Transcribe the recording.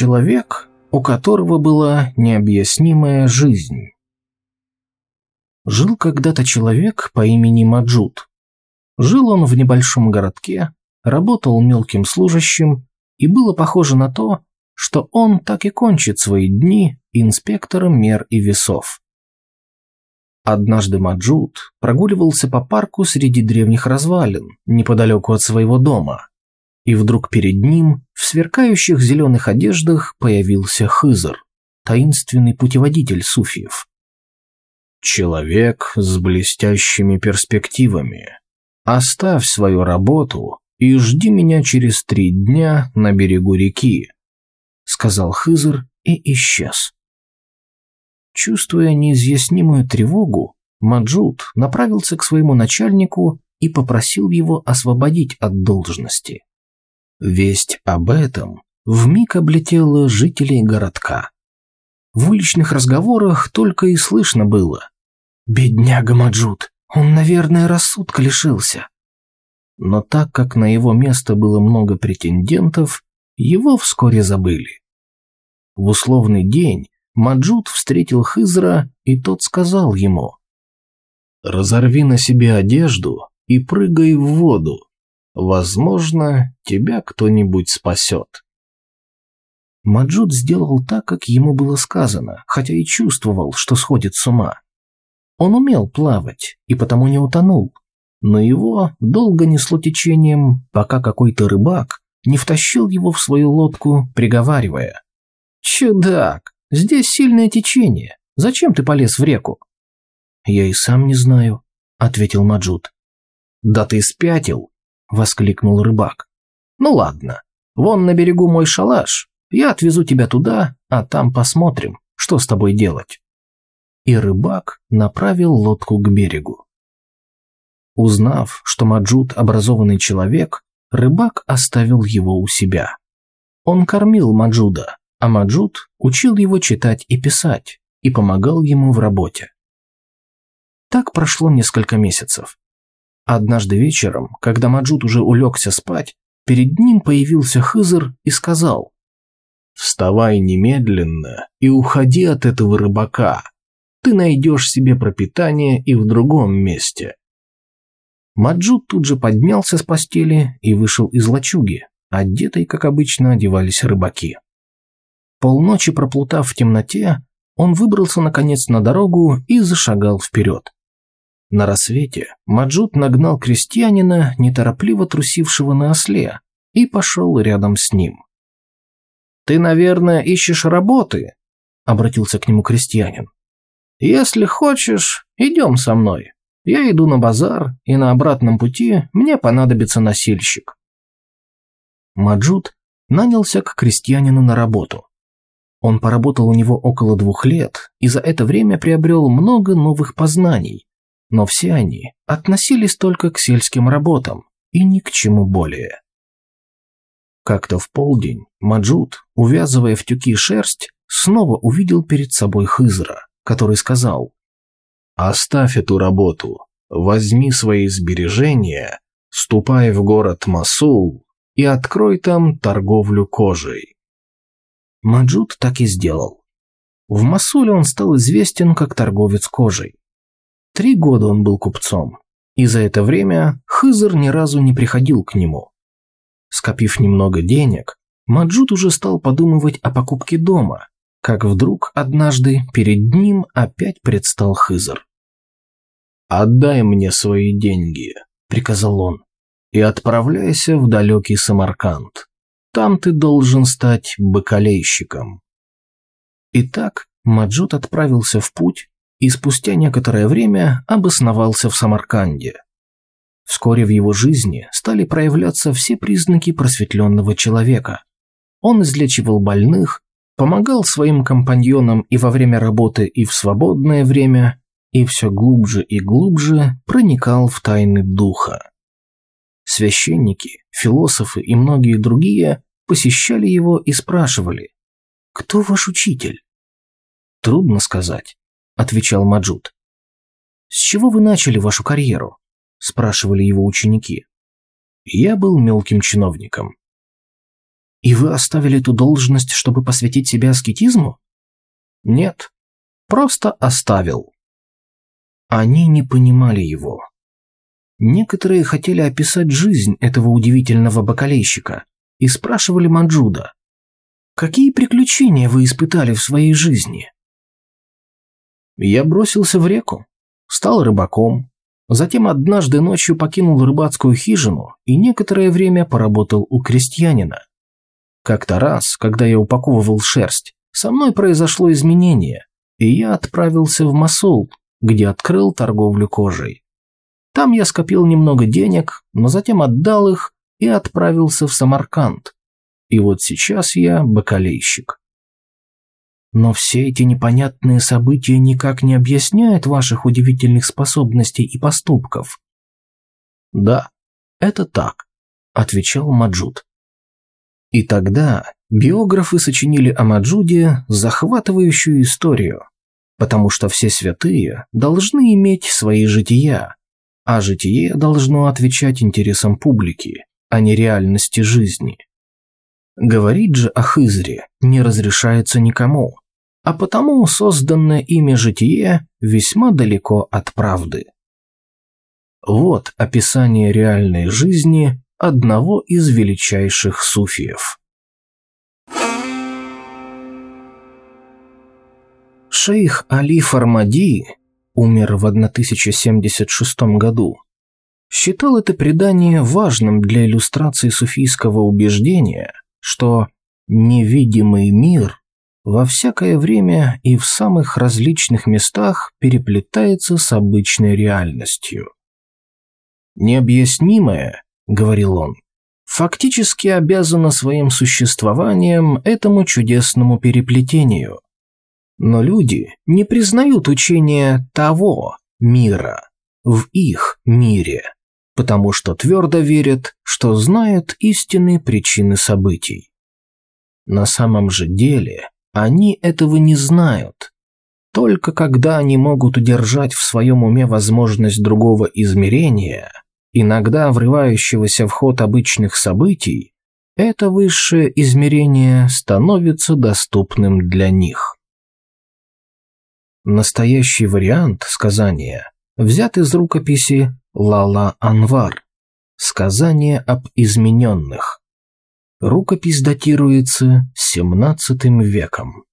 Человек, у которого была необъяснимая жизнь. Жил когда-то человек по имени Маджут. Жил он в небольшом городке, работал мелким служащим, и было похоже на то, что он так и кончит свои дни инспектором мер и весов. Однажды Маджут прогуливался по парку среди древних развалин, неподалеку от своего дома, и вдруг перед ним в сверкающих зеленых одеждах появился Хызр, таинственный путеводитель суфиев. «Человек с блестящими перспективами. Оставь свою работу и жди меня через три дня на берегу реки», сказал Хызр и исчез. Чувствуя неизъяснимую тревогу, Маджут направился к своему начальнику и попросил его освободить от должности. Весть об этом вмиг облетела жителей городка. В уличных разговорах только и слышно было. «Бедняга Маджут, он, наверное, рассудка лишился». Но так как на его место было много претендентов, его вскоре забыли. В условный день Маджут встретил Хызра, и тот сказал ему «Разорви на себе одежду и прыгай в воду. Возможно, тебя кто-нибудь спасет». Маджут сделал так, как ему было сказано, хотя и чувствовал, что сходит с ума. Он умел плавать и потому не утонул, но его долго несло течением, пока какой-то рыбак не втащил его в свою лодку, приговаривая. «Чудак, здесь сильное течение. Зачем ты полез в реку?» «Я и сам не знаю», — ответил Маджут. «Да ты спятил!» — воскликнул рыбак. «Ну ладно, вон на берегу мой шалаш. Я отвезу тебя туда, а там посмотрим, что с тобой делать». И рыбак направил лодку к берегу. Узнав, что Маджут образованный человек, рыбак оставил его у себя. Он кормил Маджуда, а Маджут учил его читать и писать и помогал ему в работе. Так прошло несколько месяцев. Однажды вечером, когда Маджут уже улегся спать, перед ним появился Хызр и сказал «Вставай немедленно и уходи от этого рыбака. Ты найдешь себе пропитание и в другом месте». Маджут тут же поднялся с постели и вышел из лачуги, одетый, как обычно, одевались рыбаки. Полночи проплутав в темноте, он выбрался наконец на дорогу и зашагал вперед. На рассвете Маджут нагнал крестьянина, неторопливо трусившего на осле, и пошел рядом с ним. «Ты, наверное, ищешь работы?» – обратился к нему крестьянин. «Если хочешь, идем со мной. Я иду на базар, и на обратном пути мне понадобится носильщик». Маджут нанялся к крестьянину на работу. Он поработал у него около двух лет и за это время приобрел много новых познаний, но все они относились только к сельским работам и ни к чему более. Как-то в полдень Маджут, увязывая в тюки шерсть, снова увидел перед собой Хызра, который сказал «Оставь эту работу, возьми свои сбережения, ступай в город Масул и открой там торговлю кожей. Маджут так и сделал. В Масуле он стал известен как торговец кожей. Три года он был купцом, и за это время Хызр ни разу не приходил к нему. Скопив немного денег, Маджут уже стал подумывать о покупке дома, как вдруг однажды перед ним опять предстал Хызр. «Отдай мне свои деньги», — приказал он, — «и отправляйся в далекий Самарканд. Там ты должен стать бакалейщиком. Итак, Маджут отправился в путь и спустя некоторое время обосновался в Самарканде. Вскоре в его жизни стали проявляться все признаки просветленного человека. Он излечивал больных, помогал своим компаньонам и во время работы, и в свободное время, и все глубже и глубже проникал в тайны духа. Священники, философы и многие другие посещали его и спрашивали, «Кто ваш учитель?» «Трудно сказать», — отвечал Маджут. «С чего вы начали вашу карьеру?» — спрашивали его ученики. «Я был мелким чиновником». И вы оставили эту должность, чтобы посвятить себя аскетизму? Нет, просто оставил. Они не понимали его. Некоторые хотели описать жизнь этого удивительного бакалейщика и спрашивали Манджуда, «Какие приключения вы испытали в своей жизни?» Я бросился в реку, стал рыбаком, затем однажды ночью покинул рыбацкую хижину и некоторое время поработал у крестьянина. Как-то раз, когда я упаковывал шерсть, со мной произошло изменение, и я отправился в Масул, где открыл торговлю кожей. Там я скопил немного денег, но затем отдал их и отправился в Самарканд. И вот сейчас я бакалейщик. Но все эти непонятные события никак не объясняют ваших удивительных способностей и поступков. Да, это так, отвечал Маджуд. И тогда биографы сочинили о Маджуде захватывающую историю, потому что все святые должны иметь свои жития, а житие должно отвечать интересам публики, а не реальности жизни. Говорить же о Хызре не разрешается никому, а потому созданное ими житие весьма далеко от правды. Вот описание реальной жизни одного из величайших суфиев. Шейх Али Фармади умер в 1076 году. Считал это предание важным для иллюстрации суфийского убеждения, что невидимый мир во всякое время и в самых различных местах переплетается с обычной реальностью. Необъяснимое, говорил он, фактически обязано своим существованием этому чудесному переплетению. Но люди не признают учения того мира в их мире, потому что твердо верят, что знают истинные причины событий. На самом же деле они этого не знают. Только когда они могут удержать в своем уме возможность другого измерения – иногда врывающегося в ход обычных событий, это высшее измерение становится доступным для них. Настоящий вариант сказания взят из рукописи Лала Анвар «Сказание об измененных». Рукопись датируется XVII веком.